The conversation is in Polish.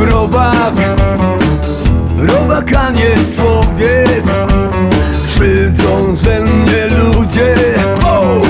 robak Robak, a nie człowiek. Krzyczą ze mnie ludzie. Oh!